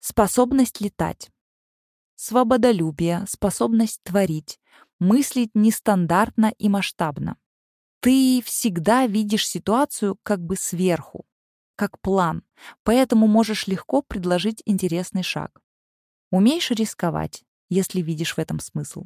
Способность летать. Свободолюбие, способность творить, мыслить нестандартно и масштабно. Ты всегда видишь ситуацию как бы сверху, как план, поэтому можешь легко предложить интересный шаг. Умеешь рисковать, если видишь в этом смысл.